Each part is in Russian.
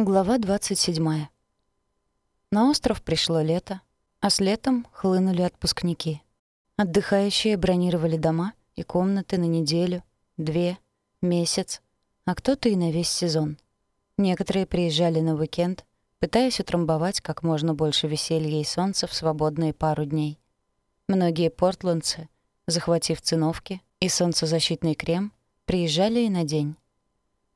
Глава 27. На остров пришло лето, а с летом хлынули отпускники. Отдыхающие бронировали дома и комнаты на неделю, две, месяц, а кто-то и на весь сезон. Некоторые приезжали на уикенд, пытаясь утрамбовать как можно больше веселья и солнца в свободные пару дней. Многие портландцы, захватив циновки и солнцезащитный крем, приезжали и на день.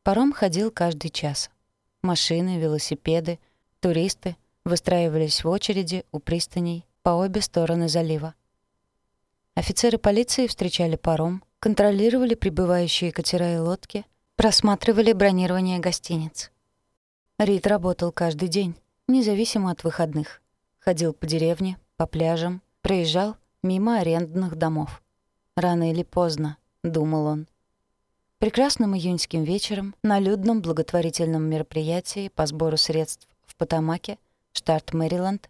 Паром ходил каждый час — Машины, велосипеды, туристы выстраивались в очереди у пристаней по обе стороны залива. Офицеры полиции встречали паром, контролировали прибывающие катера и лодки, просматривали бронирование гостиниц. Рид работал каждый день, независимо от выходных. Ходил по деревне, по пляжам, проезжал мимо арендных домов. «Рано или поздно», — думал он, Прекрасным июньским вечером на людном благотворительном мероприятии по сбору средств в Потамаке, штат Мэриленд,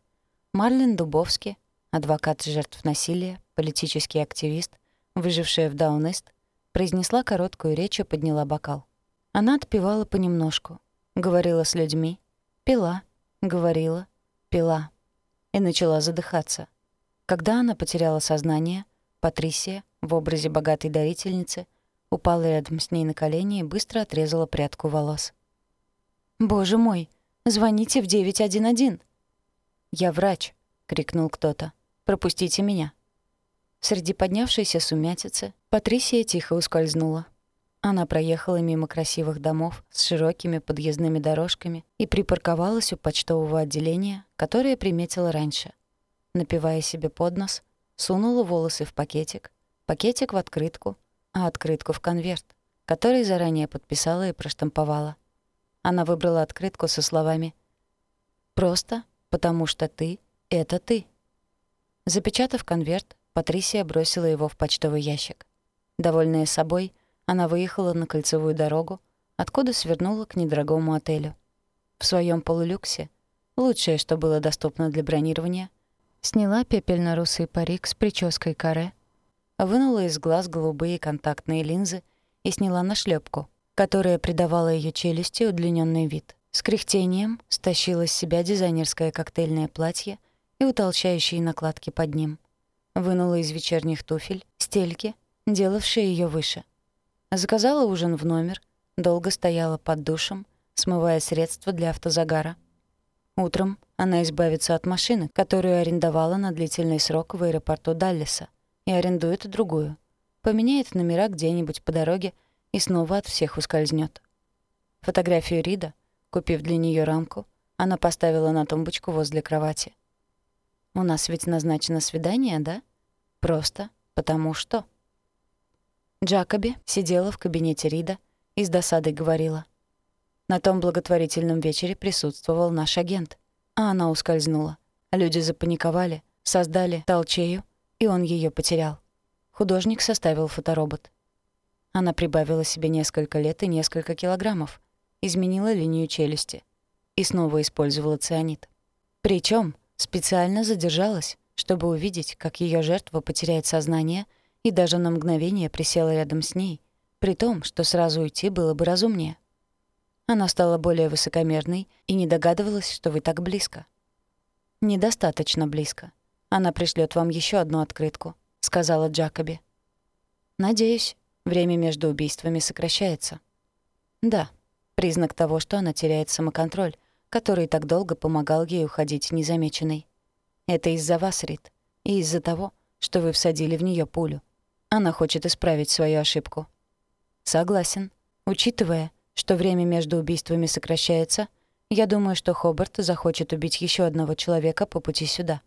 Марлин Дубовский, адвокат жертв насилия, политический активист, выжившая в Даунест, произнесла короткую речь и подняла бокал. Она отпевала понемножку, говорила с людьми, пила, говорила, пила и начала задыхаться. Когда она потеряла сознание, Патрисия в образе богатой дарительницы — упала рядом с ней на колени и быстро отрезала прядку волос. «Боже мой! Звоните в 911!» «Я врач!» — крикнул кто-то. «Пропустите меня!» Среди поднявшейся сумятицы Патрисия тихо ускользнула. Она проехала мимо красивых домов с широкими подъездными дорожками и припарковалась у почтового отделения, которое приметила раньше. Напивая себе под нос, сунула волосы в пакетик, пакетик в открытку а открытку в конверт, который заранее подписала и проштамповала. Она выбрала открытку со словами «Просто потому что ты — это ты». Запечатав конверт, Патрисия бросила его в почтовый ящик. Довольная собой, она выехала на кольцевую дорогу, откуда свернула к недорогому отелю. В своем полулюксе, лучшее, что было доступно для бронирования, сняла пепельно-русый парик с прической каре — вынула из глаз голубые контактные линзы и сняла нашлепку, которая придавала ее челюсти удлиненный вид. С кряхтением стащила с себя дизайнерское коктейльное платье и утолщающие накладки под ним. Вынула из вечерних туфель стельки, делавшие ее выше. Заказала ужин в номер, долго стояла под душем, смывая средства для автозагара. Утром она избавится от машины, которую арендовала на длительный срок в аэропорту Даллеса и арендует другую. Поменяет номера где-нибудь по дороге и снова от всех ускользнет. Фотографию Рида, купив для нее рамку, она поставила на тумбочку возле кровати. «У нас ведь назначено свидание, да? Просто потому что...» Джакоби сидела в кабинете Рида и с досадой говорила. На том благотворительном вечере присутствовал наш агент, а она ускользнула. Люди запаниковали, создали толчею и он ее потерял. Художник составил фоторобот. Она прибавила себе несколько лет и несколько килограммов, изменила линию челюсти и снова использовала цианид. Причем специально задержалась, чтобы увидеть, как ее жертва потеряет сознание и даже на мгновение присела рядом с ней, при том, что сразу уйти было бы разумнее. Она стала более высокомерной и не догадывалась, что вы так близко. Недостаточно близко. Она пришлет вам еще одну открытку», — сказала Джакоби. «Надеюсь, время между убийствами сокращается». «Да, признак того, что она теряет самоконтроль, который так долго помогал ей уходить незамеченной. Это из-за вас, Рит, и из-за того, что вы всадили в нее пулю. Она хочет исправить свою ошибку». «Согласен. Учитывая, что время между убийствами сокращается, я думаю, что Хобарт захочет убить еще одного человека по пути сюда».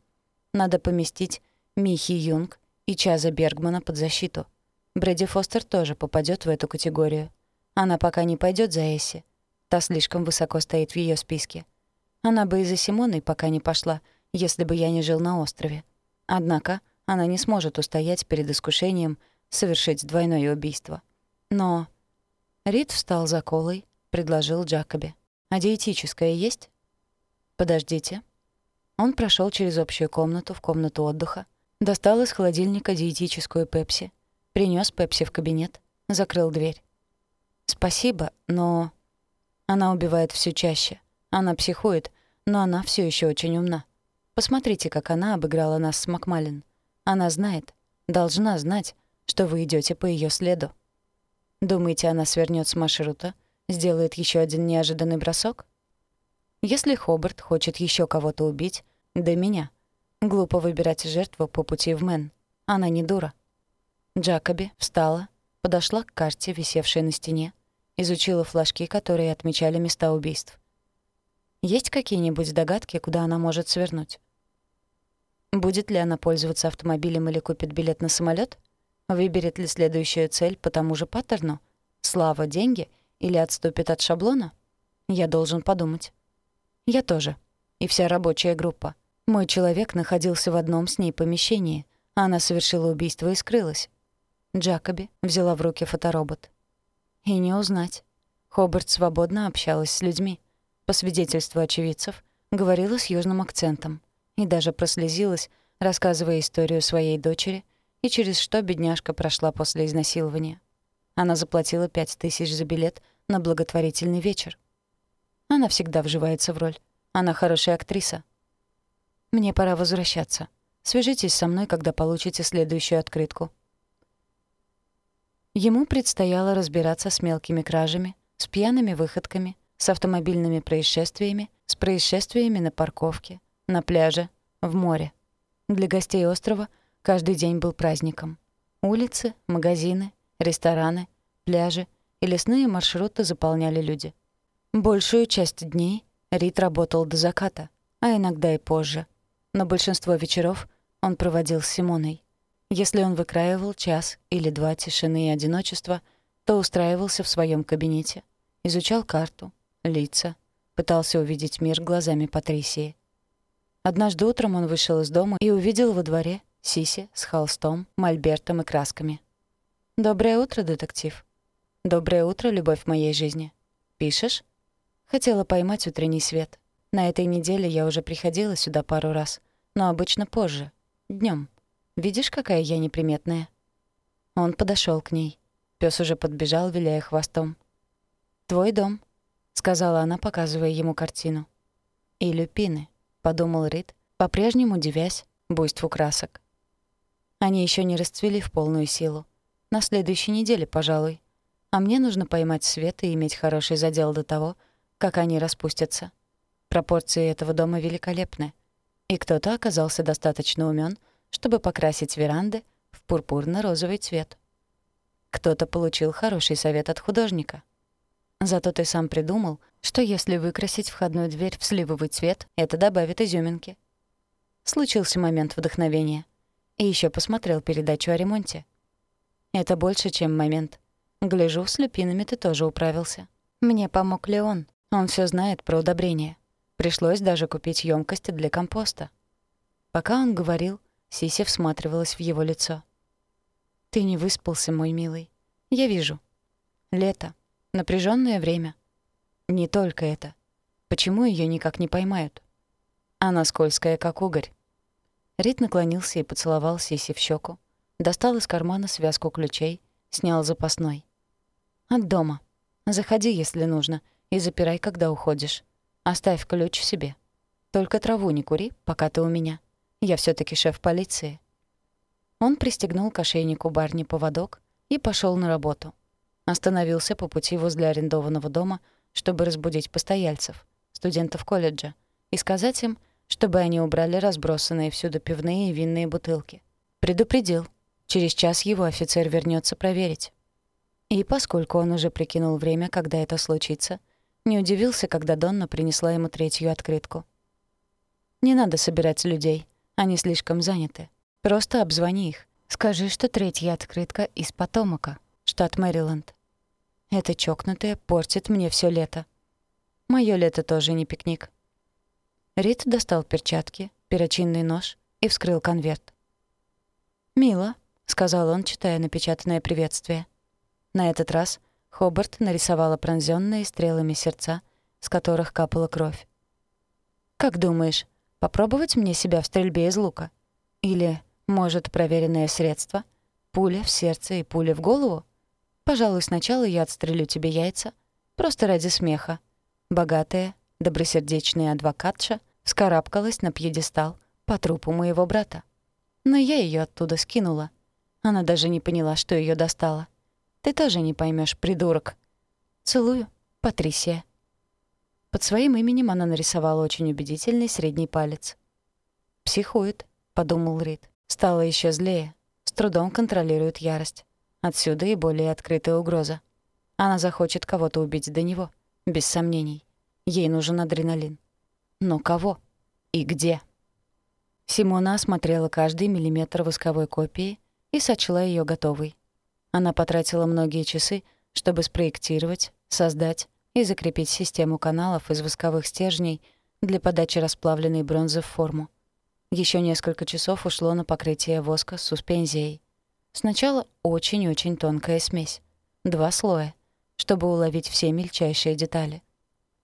Надо поместить Михи Юнг и Чаза Бергмана под защиту. Брэди Фостер тоже попадет в эту категорию. Она пока не пойдет за Эсси. Та слишком высоко стоит в ее списке. Она бы и за Симоной пока не пошла, если бы я не жил на острове. Однако она не сможет устоять перед искушением совершить двойное убийство. Но... Рид встал за колой, предложил Джакоби. «А диетическое есть?» «Подождите», он прошел через общую комнату в комнату отдыха, достал из холодильника диетическую пепси, принес пепси в кабинет, закрыл дверь. «Спасибо, но...» Она убивает все чаще. Она психует, но она все еще очень умна. Посмотрите, как она обыграла нас с Макмалин. Она знает, должна знать, что вы идете по ее следу. Думаете, она свернет с маршрута, сделает еще один неожиданный бросок? Если Хобарт хочет еще кого-то убить, да меня. Глупо выбирать жертву по пути в Мэн. Она не дура. Джакоби встала, подошла к карте, висевшей на стене, изучила флажки, которые отмечали места убийств. Есть какие-нибудь догадки, куда она может свернуть? Будет ли она пользоваться автомобилем или купит билет на самолет? Выберет ли следующую цель по тому же паттерну? Слава, деньги или отступит от шаблона? Я должен подумать. Я тоже. И вся рабочая группа. Мой человек находился в одном с ней помещении. А она совершила убийство и скрылась. Джакоби взяла в руки фоторобот. И не узнать. Хобарт свободно общалась с людьми. По свидетельству очевидцев, говорила с южным акцентом. И даже прослезилась, рассказывая историю своей дочери и через что бедняжка прошла после изнасилования. Она заплатила пять тысяч за билет на благотворительный вечер. Она всегда вживается в роль. Она хорошая актриса. Мне пора возвращаться. Свяжитесь со мной, когда получите следующую открытку. Ему предстояло разбираться с мелкими кражами, с пьяными выходками, с автомобильными происшествиями, с происшествиями на парковке, на пляже, в море. Для гостей острова каждый день был праздником. Улицы, магазины, рестораны, пляжи и лесные маршруты заполняли люди — Большую часть дней Рид работал до заката, а иногда и позже. Но большинство вечеров он проводил с Симоной. Если он выкраивал час или два тишины и одиночества, то устраивался в своем кабинете, изучал карту, лица, пытался увидеть мир глазами Патрисии. Однажды утром он вышел из дома и увидел во дворе Сиси с холстом, мольбертом и красками. «Доброе утро, детектив». «Доброе утро, любовь моей жизни. Пишешь?» Хотела поймать утренний свет. На этой неделе я уже приходила сюда пару раз, но обычно позже, днем. Видишь, какая я неприметная?» Он подошел к ней. Пёс уже подбежал, виляя хвостом. «Твой дом», — сказала она, показывая ему картину. «И люпины», — подумал Рид, по-прежнему удивясь буйству красок. Они еще не расцвели в полную силу. На следующей неделе, пожалуй. А мне нужно поймать свет и иметь хороший задел до того, как они распустятся. Пропорции этого дома великолепны. И кто-то оказался достаточно умен, чтобы покрасить веранды в пурпурно-розовый цвет. Кто-то получил хороший совет от художника. Зато ты сам придумал, что если выкрасить входную дверь в сливовый цвет, это добавит изюминки. Случился момент вдохновения. И еще посмотрел передачу о ремонте. Это больше, чем момент. Гляжу, с люпинами ты тоже управился. Мне помог Леон, он все знает про удобрения. Пришлось даже купить емкости для компоста. Пока он говорил, Сися всматривалась в его лицо. «Ты не выспался, мой милый. Я вижу. Лето. напряженное время. Не только это. Почему ее никак не поймают? Она скользкая, как угорь». Рит наклонился и поцеловал Сиси в щеку, достал из кармана связку ключей, снял запасной. «От дома. Заходи, если нужно, и запирай, когда уходишь. Оставь ключ себе. Только траву не кури, пока ты у меня. Я все таки шеф полиции». Он пристегнул к ошейнику барни поводок и пошел на работу. Остановился по пути возле арендованного дома, чтобы разбудить постояльцев, студентов колледжа, и сказать им, чтобы они убрали разбросанные всюду пивные и винные бутылки. Предупредил. Через час его офицер вернется проверить. И поскольку он уже прикинул время, когда это случится, не удивился, когда Донна принесла ему третью открытку. «Не надо собирать людей. Они слишком заняты. Просто обзвони их. Скажи, что третья открытка из Потомака, штат Мэриленд. Это чокнутое портит мне все лето. Моё лето тоже не пикник». Рид достал перчатки, перочинный нож и вскрыл конверт. «Мило», — сказал он, читая напечатанное приветствие. На этот раз Хобарт нарисовала пронзённые стрелами сердца, с которых капала кровь. «Как думаешь, попробовать мне себя в стрельбе из лука? Или, может, проверенное средство? Пуля в сердце и пуля в голову? Пожалуй, сначала я отстрелю тебе яйца, просто ради смеха. Богатая, добросердечная адвокатша вскарабкалась на пьедестал по трупу моего брата. Но я ее оттуда скинула. Она даже не поняла, что ее достало. Ты тоже не поймешь, придурок. Целую, Патрисия. Под своим именем она нарисовала очень убедительный средний палец. «Психует», — подумал Рид. Стало еще злее. С трудом контролирует ярость. Отсюда и более открытая угроза. Она захочет кого-то убить до него, без сомнений. Ей нужен адреналин. Но кого? И где? Симона осмотрела каждый миллиметр восковой копии и сочла ее готовой. Она потратила многие часы, чтобы спроектировать, создать и закрепить систему каналов из восковых стержней для подачи расплавленной бронзы в форму. Еще несколько часов ушло на покрытие воска с суспензией. Сначала очень-очень тонкая смесь. Два слоя, чтобы уловить все мельчайшие детали.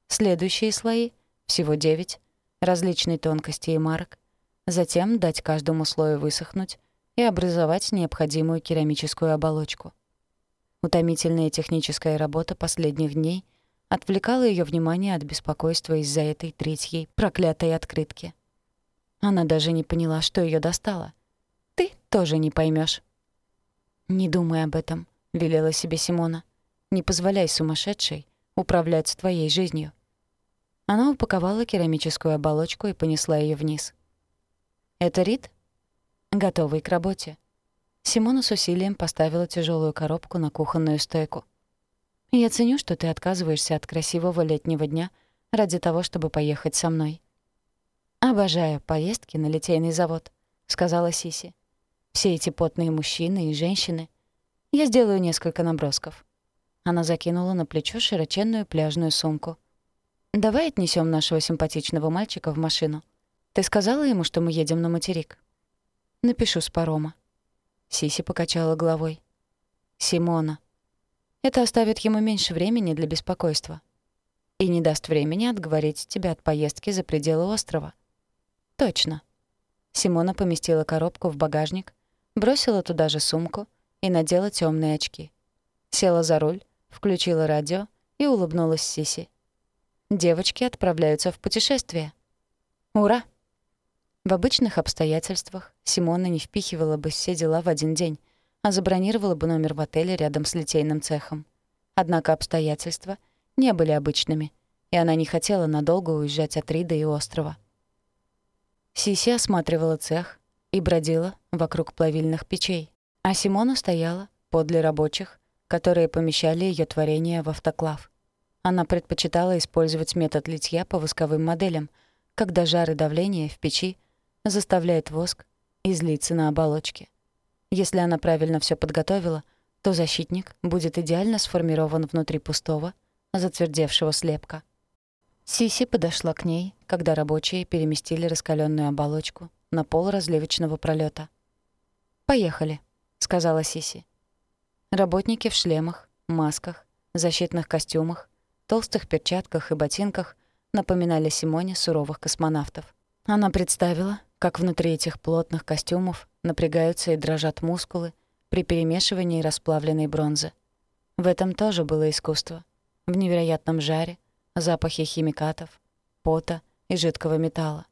Следующие слои, всего девять, различной тонкости и марок, затем дать каждому слою высохнуть и образовать необходимую керамическую оболочку. Утомительная техническая работа последних дней отвлекала ее внимание от беспокойства из-за этой третьей проклятой открытки. Она даже не поняла, что ее достало. «Ты тоже не поймешь. «Не думай об этом», — велела себе Симона. «Не позволяй сумасшедшей управлять твоей жизнью». Она упаковала керамическую оболочку и понесла ее вниз. «Это Рид?» «Готовый к работе». Симона с усилием поставила тяжелую коробку на кухонную стойку. «Я ценю, что ты отказываешься от красивого летнего дня ради того, чтобы поехать со мной». «Обожаю поездки на литейный завод», — сказала Сиси. «Все эти потные мужчины и женщины. Я сделаю несколько набросков». Она закинула на плечо широченную пляжную сумку. «Давай отнесем нашего симпатичного мальчика в машину. Ты сказала ему, что мы едем на материк?» «Напишу с парома». Сиси покачала головой. «Симона. Это оставит ему меньше времени для беспокойства. И не даст времени отговорить тебя от поездки за пределы острова». «Точно». Симона поместила коробку в багажник, бросила туда же сумку и надела темные очки. Села за руль, включила радио и улыбнулась Сиси. «Девочки отправляются в путешествие». «Ура!» В обычных обстоятельствах Симона не впихивала бы все дела в один день, а забронировала бы номер в отеле рядом с литейным цехом. Однако обстоятельства не были обычными, и она не хотела надолго уезжать от Рида и острова. Сиси осматривала цех и бродила вокруг плавильных печей, а Симона стояла подле рабочих, которые помещали ее творение в автоклав. Она предпочитала использовать метод литья по восковым моделям, когда жар и давление в печи — заставляет воск излиться на оболочке. Если она правильно все подготовила, то защитник будет идеально сформирован внутри пустого, затвердевшего слепка. Сиси подошла к ней, когда рабочие переместили раскаленную оболочку на пол разливочного пролета. «Поехали», — сказала Сиси. Работники в шлемах, масках, защитных костюмах, толстых перчатках и ботинках напоминали Симоне суровых космонавтов. Она представила, как внутри этих плотных костюмов напрягаются и дрожат мускулы при перемешивании расплавленной бронзы. В этом тоже было искусство. В невероятном жаре, запахе химикатов, пота и жидкого металла.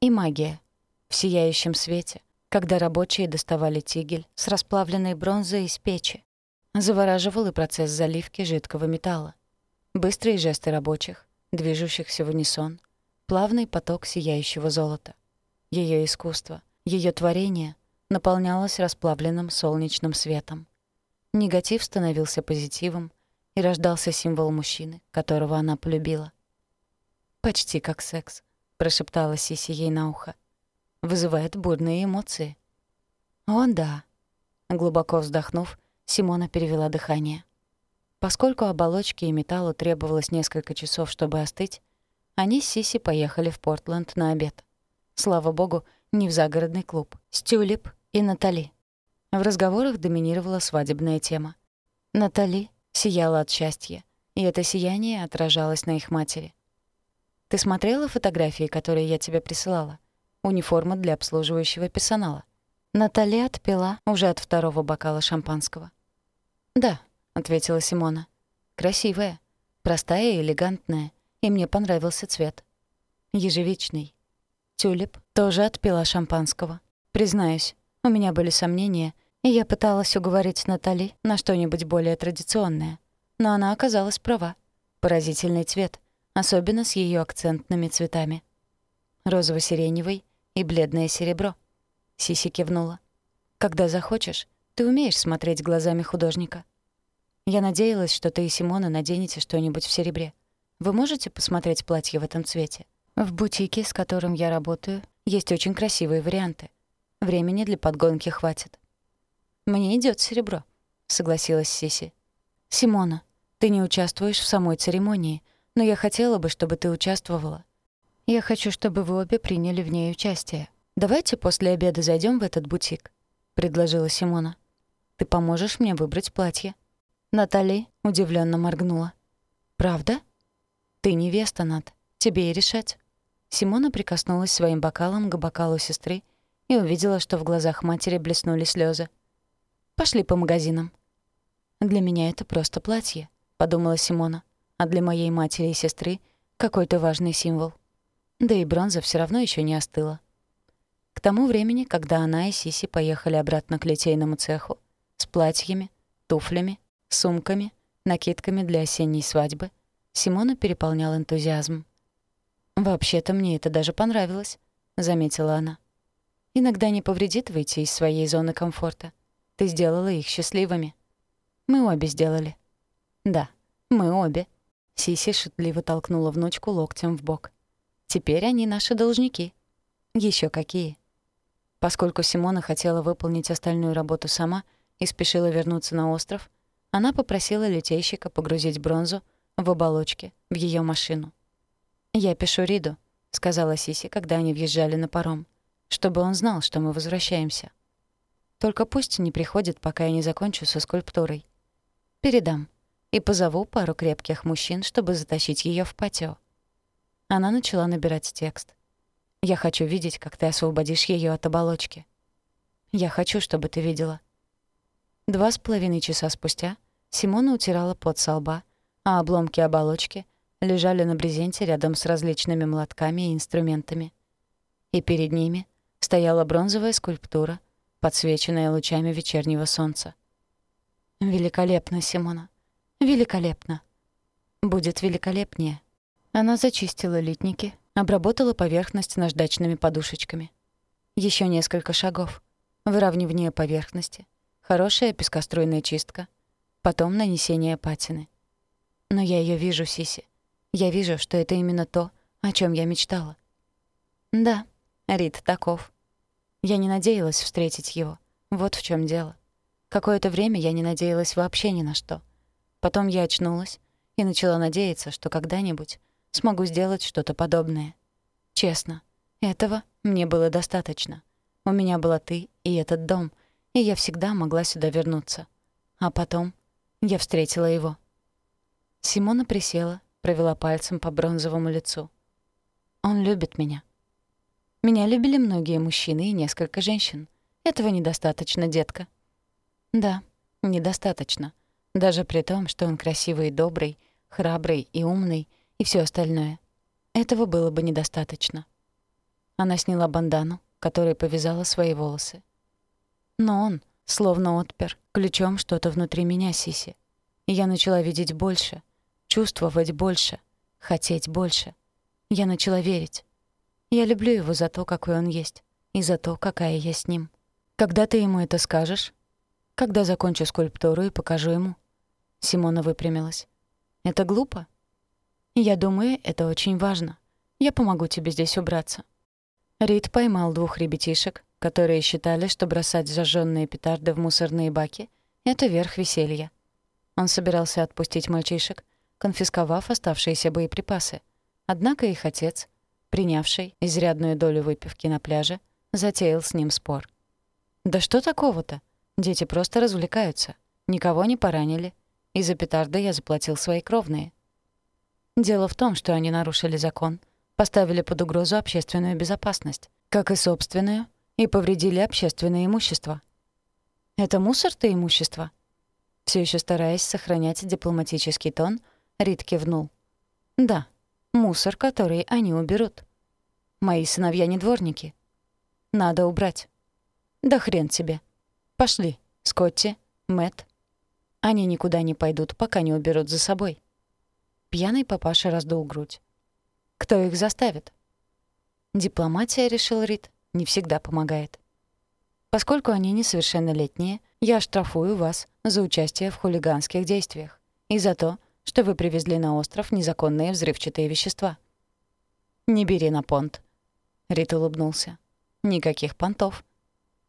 И магия. В сияющем свете, когда рабочие доставали тигель с расплавленной бронзой из печи. Завораживал и процесс заливки жидкого металла. Быстрые жесты рабочих, движущихся в унисон, плавный поток сияющего золота — ее искусство, ее творение наполнялось расплавленным солнечным светом. Негатив становился позитивом, и рождался символ мужчины, которого она полюбила. «Почти как секс», — прошептала Сиси ей на ухо. «Вызывает бурные эмоции». «О, да». Глубоко вздохнув, Симона перевела дыхание. Поскольку оболочке и металлу требовалось несколько часов, чтобы остыть, они с Сиси поехали в Портленд на обед. Слава богу, не в загородный клуб. С Тюлип и Натали. В разговорах доминировала свадебная тема. Натали сияла от счастья, и это сияние отражалось на их матери. «Ты смотрела фотографии, которые я тебе присылала? Униформа для обслуживающего персонала». Натали отпила уже от второго бокала шампанского. «Да», — ответила Симона. «Красивая, простая и элегантная, и мне понравился цвет. Ежевичный. Тюлип тоже отпила шампанского. Признаюсь, у меня были сомнения, и я пыталась уговорить Натали на что-нибудь более традиционное. Но она оказалась права. Поразительный цвет, особенно с ее акцентными цветами. Розово-сиреневый и бледное серебро. Сиси кивнула. «Когда захочешь, ты умеешь смотреть глазами художника. Я надеялась, что ты и Симона наденете что-нибудь в серебре. Вы можете посмотреть платье в этом цвете? В бутике, с которым я работаю, есть очень красивые варианты. Времени для подгонки хватит. Мне идет серебро, согласилась Сиси. Симона, ты не участвуешь в самой церемонии, но я хотела бы, чтобы ты участвовала. Я хочу, чтобы вы обе приняли в ней участие. Давайте после обеда зайдем в этот бутик, предложила Симона. Ты поможешь мне выбрать платье. Натали удивленно моргнула. Правда? Ты невеста, Нат. Тебе и решать. Симона прикоснулась своим бокалом к бокалу сестры и увидела, что в глазах матери блеснули слезы. «Пошли по магазинам». «Для меня это просто платье», — подумала Симона. «А для моей матери и сестры — какой-то важный символ». Да и бронза все равно еще не остыла. К тому времени, когда она и Сиси поехали обратно к литейному цеху, с платьями, туфлями, сумками, накидками для осенней свадьбы, Симона переполнял энтузиазм. «Вообще-то мне это даже понравилось», — заметила она. «Иногда не повредит выйти из своей зоны комфорта. Ты сделала их счастливыми». «Мы обе сделали». «Да, мы обе». Сиси шутливо толкнула внучку локтем в бок. «Теперь они наши должники». Еще какие?» Поскольку Симона хотела выполнить остальную работу сама и спешила вернуться на остров, она попросила литейщика погрузить бронзу в оболочке в ее машину. «Я пишу Риду», — сказала Сиси, когда они въезжали на паром, «чтобы он знал, что мы возвращаемся. Только пусть не приходит, пока я не закончу со скульптурой. Передам. И позову пару крепких мужчин, чтобы затащить ее в патио». Она начала набирать текст. «Я хочу видеть, как ты освободишь ее от оболочки. Я хочу, чтобы ты видела». Два с половиной часа спустя Симона утирала пот со лба, а обломки оболочки — лежали на брезенте рядом с различными молотками и инструментами. И перед ними стояла бронзовая скульптура, подсвеченная лучами вечернего солнца. «Великолепно, Симона. Великолепно. Будет великолепнее». Она зачистила литники, обработала поверхность наждачными подушечками. Еще несколько шагов. Выравнивание поверхности. Хорошая пескоструйная чистка. Потом нанесение патины. Но я ее вижу, Сиси. Я вижу, что это именно то, о чем я мечтала. Да, Рид таков. Я не надеялась встретить его. Вот в чем дело. Какое-то время я не надеялась вообще ни на что. Потом я очнулась и начала надеяться, что когда-нибудь смогу сделать что-то подобное. Честно, этого мне было достаточно. У меня была ты и этот дом, и я всегда могла сюда вернуться. А потом я встретила его. Симона присела провела пальцем по бронзовому лицу. Он любит меня. Меня любили многие мужчины и несколько женщин. Этого недостаточно, детка. Да, недостаточно. Даже при том, что он красивый и добрый, храбрый и умный и все остальное. Этого было бы недостаточно. Она сняла бандану, которой повязала свои волосы. Но он, словно отпер, ключом что-то внутри меня, Сиси. И я начала видеть больше, чувствовать больше, хотеть больше. Я начала верить. Я люблю его за то, какой он есть, и за то, какая я с ним. Когда ты ему это скажешь? Когда закончу скульптуру и покажу ему. Симона выпрямилась. Это глупо? Я думаю, это очень важно. Я помогу тебе здесь убраться. Рид поймал двух ребятишек, которые считали, что бросать зажженные петарды в мусорные баки — это верх веселья. Он собирался отпустить мальчишек, конфисковав оставшиеся боеприпасы. Однако их отец, принявший изрядную долю выпивки на пляже, затеял с ним спор. «Да что такого-то? Дети просто развлекаются. Никого не поранили. И за петарды я заплатил свои кровные». Дело в том, что они нарушили закон, поставили под угрозу общественную безопасность, как и собственную, и повредили общественное имущество. «Это мусор-то имущество?» Все еще стараясь сохранять дипломатический тон — Рид кивнул. «Да, Мусор, который они уберут. Мои сыновья не дворники. Надо убрать. Да хрен тебе. Пошли, Скотти, Мэтт. Они никуда не пойдут, пока не уберут за собой. Пьяный папаша раздул грудь. Кто их заставит? Дипломатия, решил Рид, не всегда помогает. Поскольку они несовершеннолетние, я штрафую вас за участие в хулиганских действиях и за то, что вы привезли на остров незаконные взрывчатые вещества. Не бери на понт. Рит улыбнулся. Никаких понтов.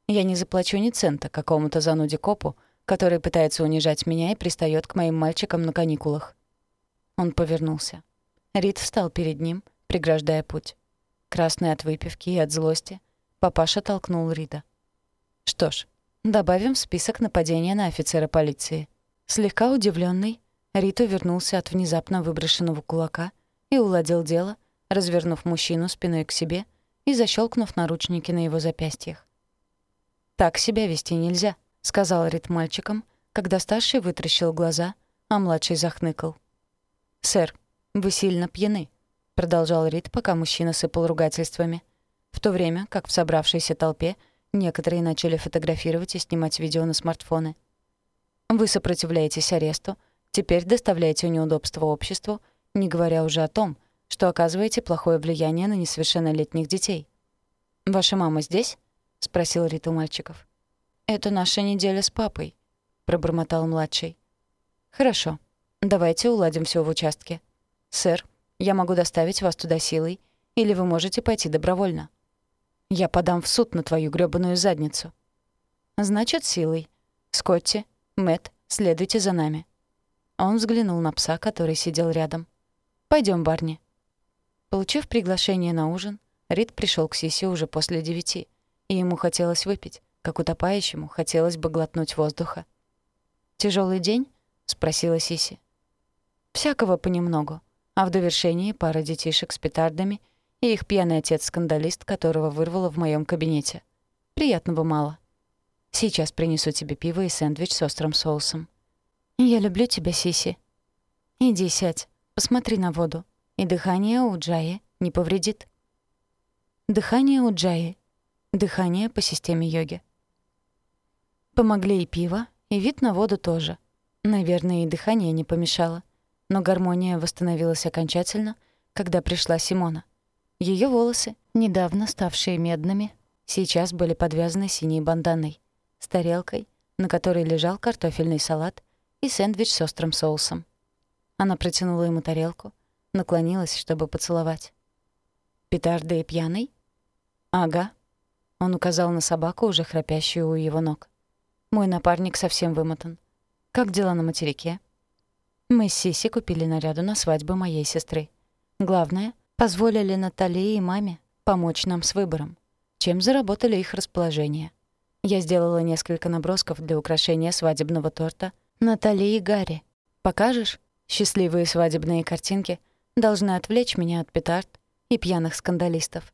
Я не заплачу ни цента какому-то зануде-копу, который пытается унижать меня и пристает к моим мальчикам на каникулах. Он повернулся. Рит встал перед ним, преграждая путь. Красный от выпивки и от злости, папаша толкнул Рита. Что ж, добавим в список нападения на офицера полиции. Слегка удивленный, Рит увернулся от внезапно выброшенного кулака и уладил дело, развернув мужчину спиной к себе и защелкнув наручники на его запястьях. «Так себя вести нельзя», — сказал Рит мальчикам, когда старший вытращил глаза, а младший захныкал. «Сэр, вы сильно пьяны», продолжал Рид, пока мужчина сыпал ругательствами. В то время, как в собравшейся толпе некоторые начали фотографировать и снимать видео на смартфоны. Вы сопротивляетесь аресту, теперь доставляете неудобства обществу, не говоря уже о том, что оказываете плохое влияние на несовершеннолетних детей. «Ваша мама здесь?» — спросил Рит у мальчиков. «Это наша неделя с папой», — пробормотал младший. «Хорошо. Давайте уладим все в участке. Сэр, я могу доставить вас туда силой, или вы можете пойти добровольно. Я подам в суд на твою грёбаную задницу. Значит, силой. Скотти, Мэт, следуйте за нами. Он взглянул на пса, который сидел рядом. Пойдем, Барни. Получив приглашение на ужин, Рид пришел к Сисе уже после девяти, и ему хотелось выпить, как утопающему хотелось бы глотнуть воздуха. Тяжелый день?» — спросила Сиси. «Всякого понемногу а в довершении пара детишек с петардами и их пьяный отец-скандалист, которого вырвало в моем кабинете. Приятного мало. Сейчас принесу тебе пиво и сэндвич с острым соусом. Я люблю тебя, Сиси. Иди сядь, посмотри на воду, и дыхание у Джаи не повредит. Дыхание у Джаи. Дыхание по системе йоги. Помогли и пиво, и вид на воду тоже. Наверное, и дыхание не помешало. Но гармония восстановилась окончательно, когда пришла Симона. Ее волосы, недавно ставшие медными, сейчас были подвязаны синей банданой, с тарелкой, на которой лежал картофельный салат и сэндвич с острым соусом. Она протянула ему тарелку, наклонилась, чтобы поцеловать. «Петарды и пьяный?» «Ага». Он указал на собаку, уже храпящую у его ног. «Мой напарник совсем вымотан. Как дела на материке?» Мы с Сиси купили наряду на свадьбу моей сестры. Главное, позволили Натали и маме помочь нам с выбором, чем заработали их расположение. Я сделала несколько набросков для украшения свадебного торта Натали и Гарри. Покажешь? Счастливые свадебные картинки должны отвлечь меня от петард и пьяных скандалистов.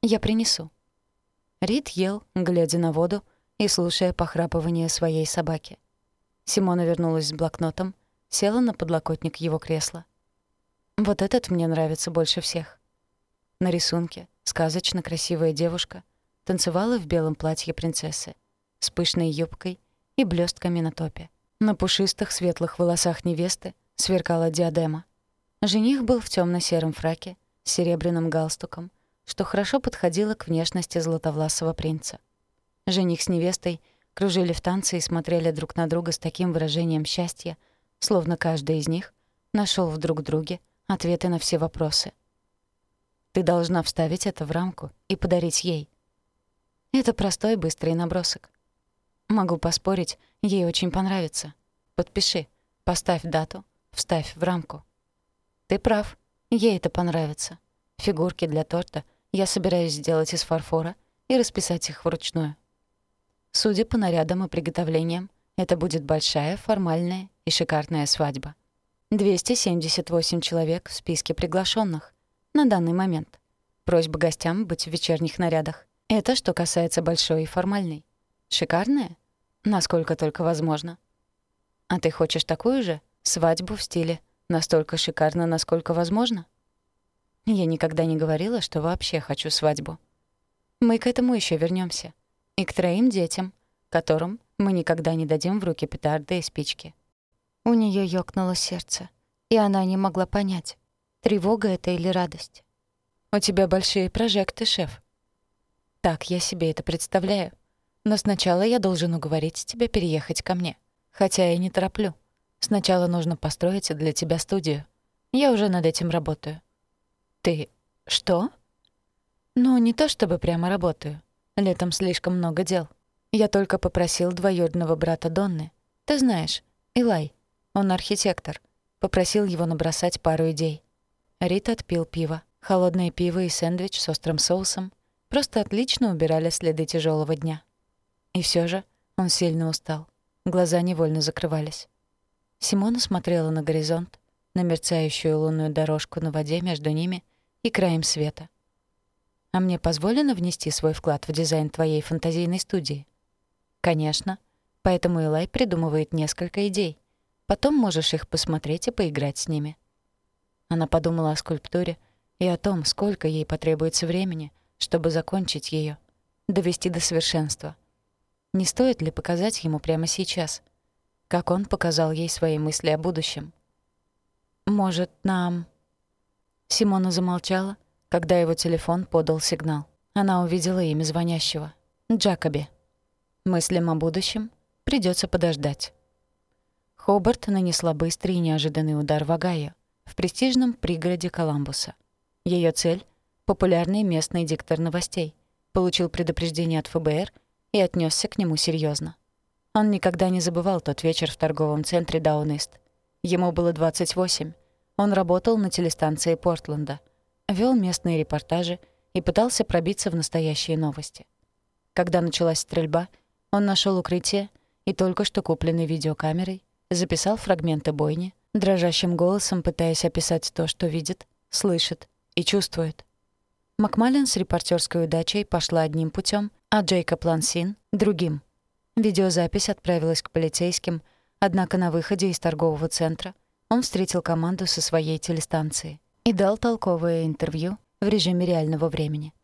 Я принесу. Рид ел, глядя на воду и слушая похрапывание своей собаки. Симона вернулась с блокнотом, села на подлокотник его кресла. Вот этот мне нравится больше всех. На рисунке сказочно красивая девушка танцевала в белом платье принцессы с пышной юбкой и блестками на топе. На пушистых светлых волосах невесты сверкала диадема. Жених был в темно сером фраке с серебряным галстуком, что хорошо подходило к внешности златовласого принца. Жених с невестой кружили в танце и смотрели друг на друга с таким выражением счастья, словно каждый из них нашел в друг друге ответы на все вопросы. Ты должна вставить это в рамку и подарить ей. Это простой быстрый набросок. Могу поспорить, ей очень понравится. Подпиши, поставь дату, вставь в рамку. Ты прав, ей это понравится. Фигурки для торта я собираюсь сделать из фарфора и расписать их вручную. Судя по нарядам и приготовлениям, это будет большая, формальная и шикарная свадьба. 278 человек в списке приглашенных на данный момент. Просьба гостям быть в вечерних нарядах. Это что касается большой и формальной. Шикарная? Насколько только возможно. А ты хочешь такую же? Свадьбу в стиле «настолько шикарно, насколько возможно»? Я никогда не говорила, что вообще хочу свадьбу. Мы к этому еще вернемся. И к троим детям, которым мы никогда не дадим в руки петарды и спички. У нее ёкнуло сердце, и она не могла понять, тревога это или радость. «У тебя большие прожекты, шеф». «Так я себе это представляю. Но сначала я должен уговорить тебя переехать ко мне. Хотя я не тороплю. Сначала нужно построить для тебя студию. Я уже над этим работаю». «Ты... что?» «Ну, не то чтобы прямо работаю. Летом слишком много дел. Я только попросил двоюродного брата Донны. Ты знаешь, Илай. Он архитектор. Попросил его набросать пару идей. Рит отпил пиво. Холодное пиво и сэндвич с острым соусом просто отлично убирали следы тяжелого дня. И все же он сильно устал. Глаза невольно закрывались. Симона смотрела на горизонт, на мерцающую лунную дорожку на воде между ними и краем света. «А мне позволено внести свой вклад в дизайн твоей фантазийной студии?» «Конечно. Поэтому Элай придумывает несколько идей — Потом можешь их посмотреть и поиграть с ними». Она подумала о скульптуре и о том, сколько ей потребуется времени, чтобы закончить ее, довести до совершенства. Не стоит ли показать ему прямо сейчас, как он показал ей свои мысли о будущем? «Может, нам...» Симона замолчала, когда его телефон подал сигнал. Она увидела имя звонящего. Джакоби. Мыслям о будущем придется подождать. Хобарт нанесла быстрый и неожиданный удар в Огайо, в престижном пригороде Коламбуса. Ее цель — популярный местный диктор новостей, получил предупреждение от ФБР и отнесся к нему серьезно. Он никогда не забывал тот вечер в торговом центре Даунист. Ему было 28. Он работал на телестанции Портленда, вел местные репортажи и пытался пробиться в настоящие новости. Когда началась стрельба, он нашел укрытие и только что купленной видеокамерой записал фрагменты бойни, дрожащим голосом пытаясь описать то, что видит, слышит и чувствует. Макмалин с репортерской удачей пошла одним путем, а Джейкоб Лансин — другим. Видеозапись отправилась к полицейским, однако на выходе из торгового центра он встретил команду со своей телестанции и дал толковое интервью в режиме реального времени.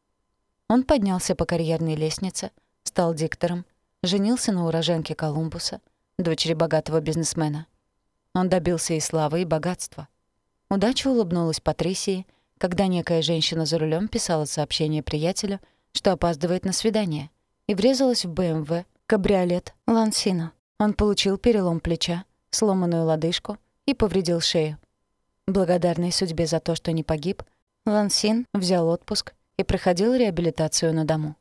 Он поднялся по карьерной лестнице, стал диктором, женился на уроженке Колумбуса — дочери богатого бизнесмена. Он добился и славы, и богатства. Удача улыбнулась Патрисии, когда некая женщина за рулем писала сообщение приятелю, что опаздывает на свидание, и врезалась в БМВ, кабриолет, Лансина. Он получил перелом плеча, сломанную лодыжку и повредил шею. Благодарный судьбе за то, что не погиб, Лансин взял отпуск и проходил реабилитацию на дому.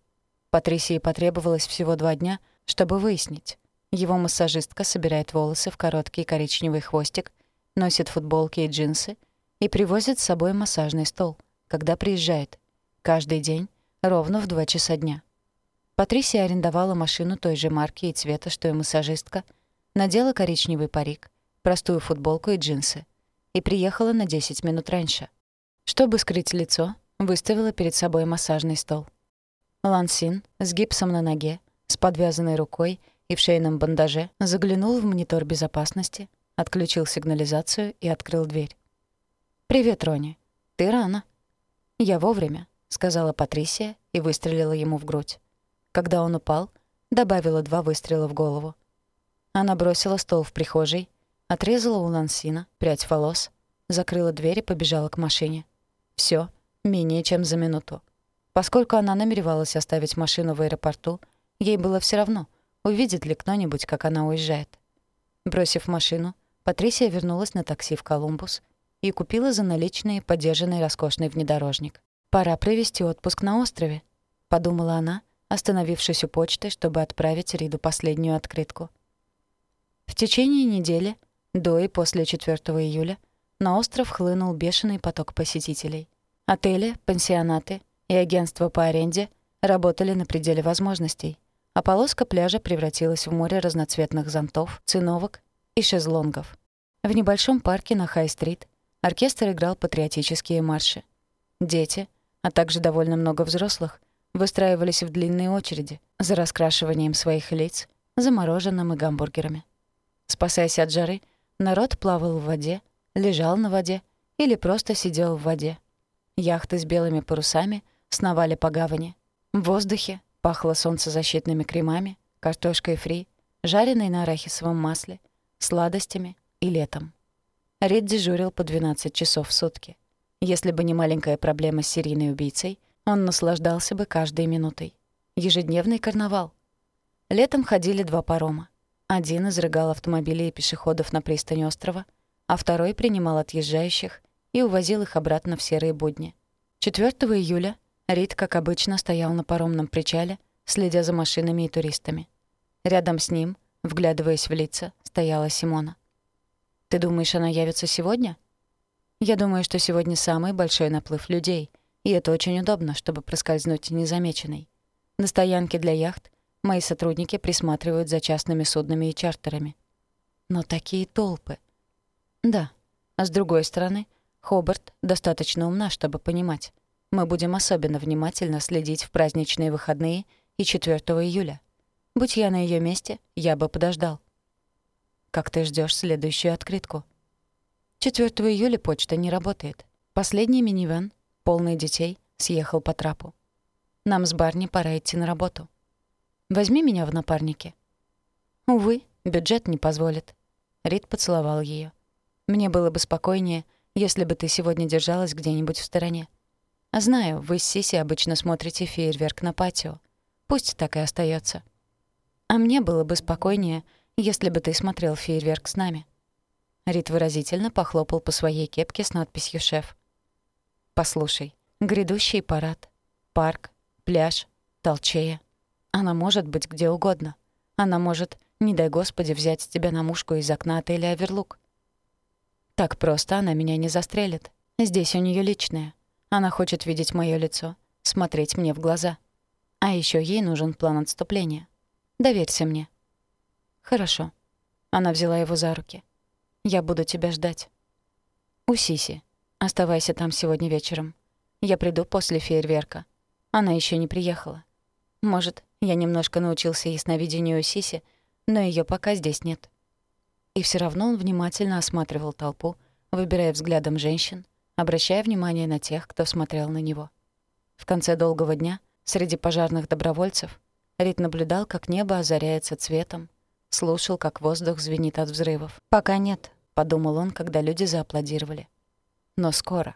Патрисии потребовалось всего два дня, чтобы выяснить, его массажистка собирает волосы в короткий коричневый хвостик, носит футболки и джинсы и привозит с собой массажный стол, когда приезжает. Каждый день, ровно в 2 часа дня. Патрисия арендовала машину той же марки и цвета, что и массажистка, надела коричневый парик, простую футболку и джинсы и приехала на 10 минут раньше. Чтобы скрыть лицо, выставила перед собой массажный стол. Лансин с гипсом на ноге, с подвязанной рукой и в шейном бандаже, заглянул в монитор безопасности, отключил сигнализацию и открыл дверь. «Привет, Рони. Ты рано». «Я вовремя», — сказала Патрисия и выстрелила ему в грудь. Когда он упал, добавила два выстрела в голову. Она бросила стол в прихожей, отрезала у Лансина прядь волос, закрыла дверь и побежала к машине. Все менее чем за минуту. Поскольку она намеревалась оставить машину в аэропорту, ей было все равно — увидит ли кто-нибудь, как она уезжает. Бросив машину, Патрисия вернулась на такси в Колумбус и купила за наличные подержанный роскошный внедорожник. «Пора провести отпуск на острове», — подумала она, остановившись у почты, чтобы отправить Риду последнюю открытку. В течение недели, до и после 4 июля, на остров хлынул бешеный поток посетителей. Отели, пансионаты и агентства по аренде работали на пределе возможностей а полоска пляжа превратилась в море разноцветных зонтов, циновок и шезлонгов. В небольшом парке на Хай-стрит оркестр играл патриотические марши. Дети, а также довольно много взрослых, выстраивались в длинные очереди за раскрашиванием своих лиц, замороженным и гамбургерами. Спасаясь от жары, народ плавал в воде, лежал на воде или просто сидел в воде. Яхты с белыми парусами сновали по гавани. В воздухе пахло солнцезащитными кремами, картошкой фри, жареной на арахисовом масле, сладостями и летом. Рид дежурил по 12 часов в сутки. Если бы не маленькая проблема с серийной убийцей, он наслаждался бы каждой минутой. Ежедневный карнавал. Летом ходили два парома. Один изрыгал автомобили и пешеходов на пристань острова, а второй принимал отъезжающих и увозил их обратно в серые будни. 4 июля Рид, как обычно, стоял на паромном причале, следя за машинами и туристами. Рядом с ним, вглядываясь в лица, стояла Симона. «Ты думаешь, она явится сегодня?» «Я думаю, что сегодня самый большой наплыв людей, и это очень удобно, чтобы проскользнуть незамеченной. На стоянке для яхт мои сотрудники присматривают за частными суднами и чартерами. Но такие толпы. Да, а с другой стороны, Хобарт достаточно умна, чтобы понимать. Мы будем особенно внимательно следить в праздничные выходные и 4 июля. Будь я на ее месте, я бы подождал. Как ты ждешь следующую открытку? 4 июля почта не работает. Последний минивэн, полный детей, съехал по трапу. Нам с Барни пора идти на работу. Возьми меня в напарники. Увы, бюджет не позволит. Рид поцеловал ее. Мне было бы спокойнее, если бы ты сегодня держалась где-нибудь в стороне. Знаю, вы с Сиси обычно смотрите фейерверк на патио. Пусть так и остается. А мне было бы спокойнее, если бы ты смотрел фейерверк с нами. Рид выразительно похлопал по своей кепке с надписью «Шеф». «Послушай, грядущий парад, парк, пляж, толчея. Она может быть где угодно. Она может, не дай Господи, взять тебя на мушку из окна отеля «Аверлук». Так просто она меня не застрелит. Здесь у нее личное. Она хочет видеть мое лицо, смотреть мне в глаза. А еще ей нужен план отступления. Доверься мне». «Хорошо». Она взяла его за руки. «Я буду тебя ждать». «У Сиси. Оставайся там сегодня вечером. Я приду после фейерверка. Она еще не приехала. Может, я немножко научился ясновидению Сиси, но ее пока здесь нет». И все равно он внимательно осматривал толпу, выбирая взглядом женщин, обращая внимание на тех, кто смотрел на него. В конце долгого дня, среди пожарных добровольцев, Рид наблюдал, как небо озаряется цветом, слушал, как воздух звенит от взрывов. «Пока нет», — подумал он, когда люди зааплодировали. «Но скоро».